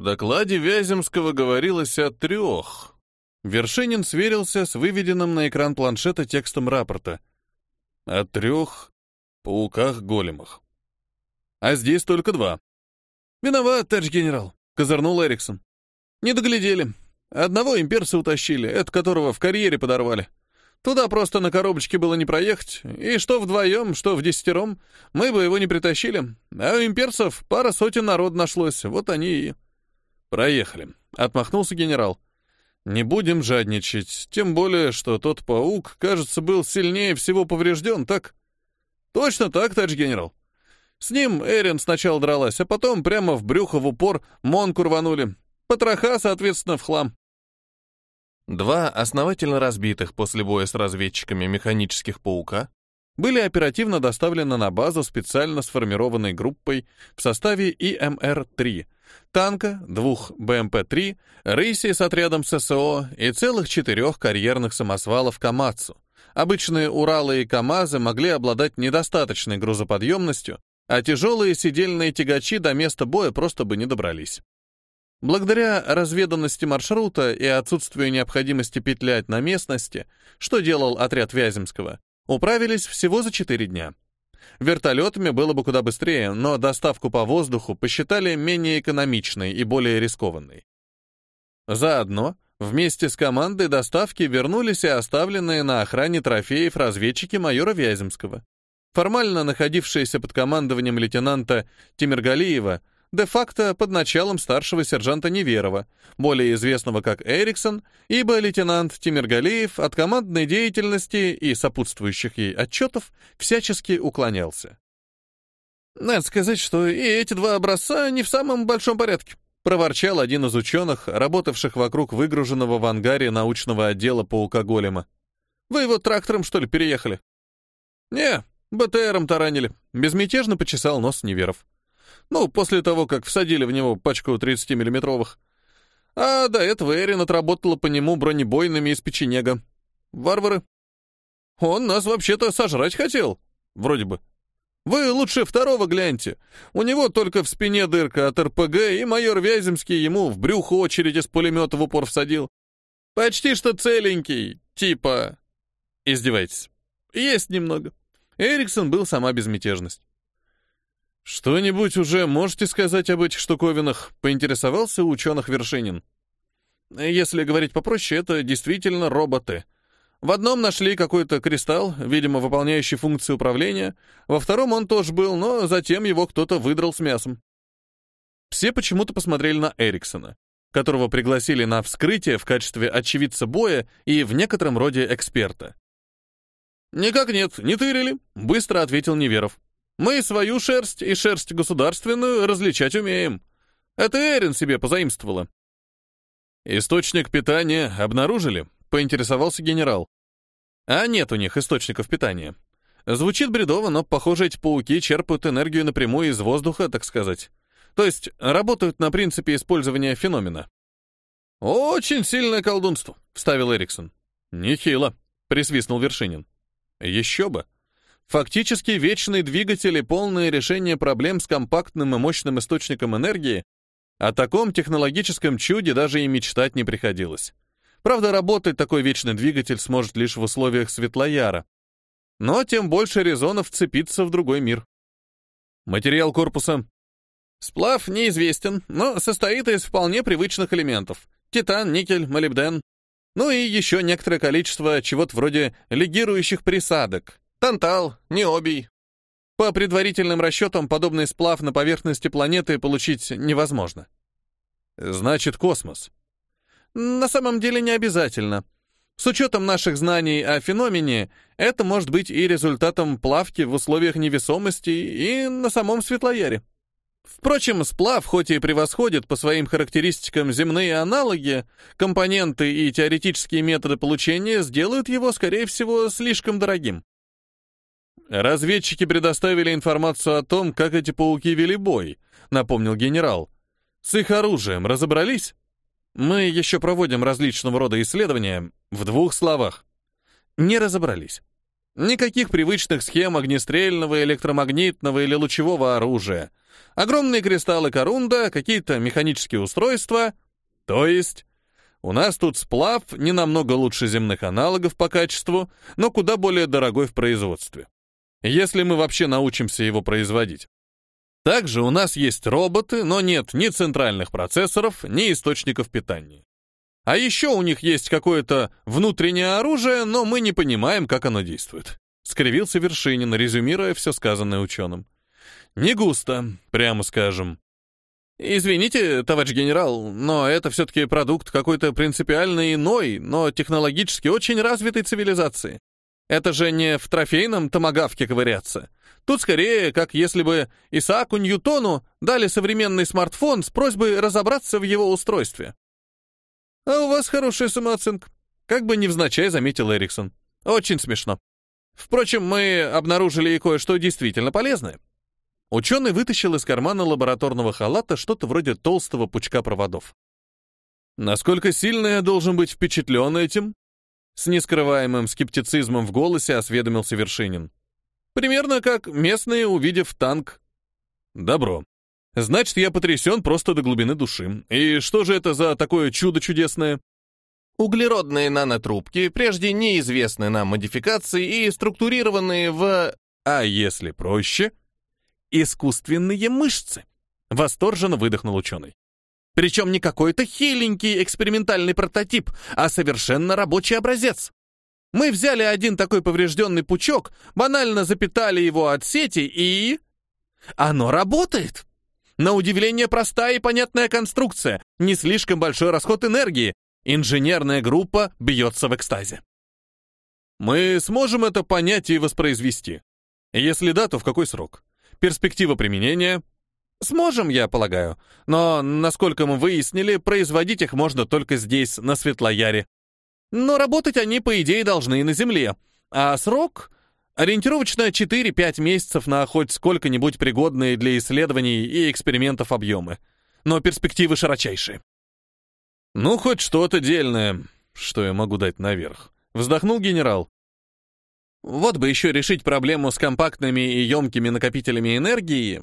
В докладе Вяземского говорилось о трех. Вершинин сверился с выведенным на экран планшета текстом рапорта. О трех пауках-големах. А здесь только два. «Виноват, товарищ генерал», — козырнул Эриксон. «Не доглядели. Одного имперца утащили, это которого в карьере подорвали. Туда просто на коробочке было не проехать, и что вдвоем, что в десятером, мы бы его не притащили. А у имперцев пара сотен народ нашлось, вот они и...» «Проехали», — отмахнулся генерал. Не будем жадничать, тем более, что тот паук, кажется, был сильнее всего поврежден, так? Точно так, товарищ генерал. С ним Эрин сначала дралась, а потом прямо в брюхо в упор Монку рванули. Потроха, соответственно, в хлам. Два основательно разбитых после боя с разведчиками механических паука были оперативно доставлены на базу специально сформированной группой в составе ИМР-3, танка, двух БМП-3, рыси с отрядом ССО и целых четырех карьерных самосвалов «Камацу». Обычные Уралы и КАМАЗы могли обладать недостаточной грузоподъемностью, а тяжелые сидельные тягачи до места боя просто бы не добрались. Благодаря разведанности маршрута и отсутствию необходимости петлять на местности, что делал отряд Вяземского, управились всего за 4 дня. Вертолетами было бы куда быстрее, но доставку по воздуху посчитали менее экономичной и более рискованной. Заодно вместе с командой доставки вернулись и оставленные на охране трофеев разведчики майора Вяземского. Формально находившиеся под командованием лейтенанта Тимиргалиева, де-факто под началом старшего сержанта Неверова, более известного как Эриксон, ибо лейтенант Тимиргалиев от командной деятельности и сопутствующих ей отчетов всячески уклонялся. «Надо сказать, что и эти два образца не в самом большом порядке», проворчал один из ученых, работавших вокруг выгруженного в ангаре научного отдела паука-голема. «Вы его трактором, что ли, переехали?» «Не, БТРом таранили», — безмятежно почесал нос Неверов. Ну, после того, как всадили в него пачку 30-миллиметровых. А до этого Эрин отработала по нему бронебойными из печенега. Варвары. Он нас вообще-то сожрать хотел. Вроде бы. Вы лучше второго гляньте. У него только в спине дырка от РПГ, и майор Вяземский ему в брюхо очередь из пулемета в упор всадил. Почти что целенький, типа... Издевайтесь. Есть немного. Эриксон был сама безмятежность. «Что-нибудь уже можете сказать об этих штуковинах?» — поинтересовался ученых Вершинин. «Если говорить попроще, это действительно роботы. В одном нашли какой-то кристалл, видимо, выполняющий функцию управления, во втором он тоже был, но затем его кто-то выдрал с мясом». Все почему-то посмотрели на Эриксона, которого пригласили на вскрытие в качестве очевидца боя и в некотором роде эксперта. «Никак нет, не тырили», — быстро ответил Неверов. Мы свою шерсть и шерсть государственную различать умеем. Это Эрин себе позаимствовала. Источник питания обнаружили? Поинтересовался генерал. А нет у них источников питания. Звучит бредово, но, похоже, эти пауки черпают энергию напрямую из воздуха, так сказать. То есть работают на принципе использования феномена. «Очень сильное колдунство», — вставил Эриксон. «Нехило», — присвистнул Вершинин. «Еще бы. Фактически вечный двигатель и полное решение проблем с компактным и мощным источником энергии о таком технологическом чуде даже и мечтать не приходилось. Правда, работать такой вечный двигатель сможет лишь в условиях Светлояра. Но тем больше резонов вцепиться в другой мир. Материал корпуса. Сплав неизвестен, но состоит из вполне привычных элементов. Титан, никель, молибден. Ну и еще некоторое количество чего-то вроде легирующих присадок, Тантал, необий. По предварительным расчетам, подобный сплав на поверхности планеты получить невозможно. Значит, космос. На самом деле не обязательно. С учетом наших знаний о феномене, это может быть и результатом плавки в условиях невесомости и на самом Светлояре. Впрочем, сплав хоть и превосходит по своим характеристикам земные аналоги, компоненты и теоретические методы получения сделают его, скорее всего, слишком дорогим. «Разведчики предоставили информацию о том, как эти пауки вели бой», — напомнил генерал. «С их оружием разобрались?» «Мы еще проводим различного рода исследования. В двух словах. Не разобрались. Никаких привычных схем огнестрельного, электромагнитного или лучевого оружия. Огромные кристаллы корунда, какие-то механические устройства. То есть, у нас тут сплав не намного лучше земных аналогов по качеству, но куда более дорогой в производстве. Если мы вообще научимся его производить. Также у нас есть роботы, но нет ни центральных процессоров, ни источников питания. А еще у них есть какое-то внутреннее оружие, но мы не понимаем, как оно действует. Скривился Вершинин, резюмируя все сказанное ученым. Не густо, прямо скажем. Извините, товарищ генерал, но это все-таки продукт какой-то принципиально иной, но технологически очень развитой цивилизации. Это же не в трофейном томагавке ковыряться. Тут скорее, как если бы Исааку Ньютону дали современный смартфон с просьбой разобраться в его устройстве. «А у вас хорошая самооценка», — как бы невзначай заметил Эриксон. «Очень смешно. Впрочем, мы обнаружили и кое-что действительно полезное». Ученый вытащил из кармана лабораторного халата что-то вроде толстого пучка проводов. «Насколько сильно я должен быть впечатлен этим?» С нескрываемым скептицизмом в голосе осведомился Вершинин. «Примерно как местные, увидев танк». «Добро. Значит, я потрясен просто до глубины души. И что же это за такое чудо чудесное? Углеродные нанотрубки, прежде неизвестные нам модификации и структурированные в... А если проще? Искусственные мышцы. Восторженно выдохнул ученый. Причем не какой-то хиленький экспериментальный прототип, а совершенно рабочий образец. Мы взяли один такой поврежденный пучок, банально запитали его от сети и... Оно работает! На удивление простая и понятная конструкция, не слишком большой расход энергии. Инженерная группа бьется в экстазе. Мы сможем это понять и воспроизвести. Если да, то в какой срок? Перспектива применения? Сможем, я полагаю. Но, насколько мы выяснили, производить их можно только здесь, на Светлояре. Но работать они, по идее, должны и на Земле. А срок Ориентировочно 4-5 месяцев на хоть сколько-нибудь пригодные для исследований и экспериментов объемы. Но перспективы широчайшие. Ну, хоть что-то дельное, что я могу дать наверх. Вздохнул генерал. Вот бы еще решить проблему с компактными и емкими накопителями энергии.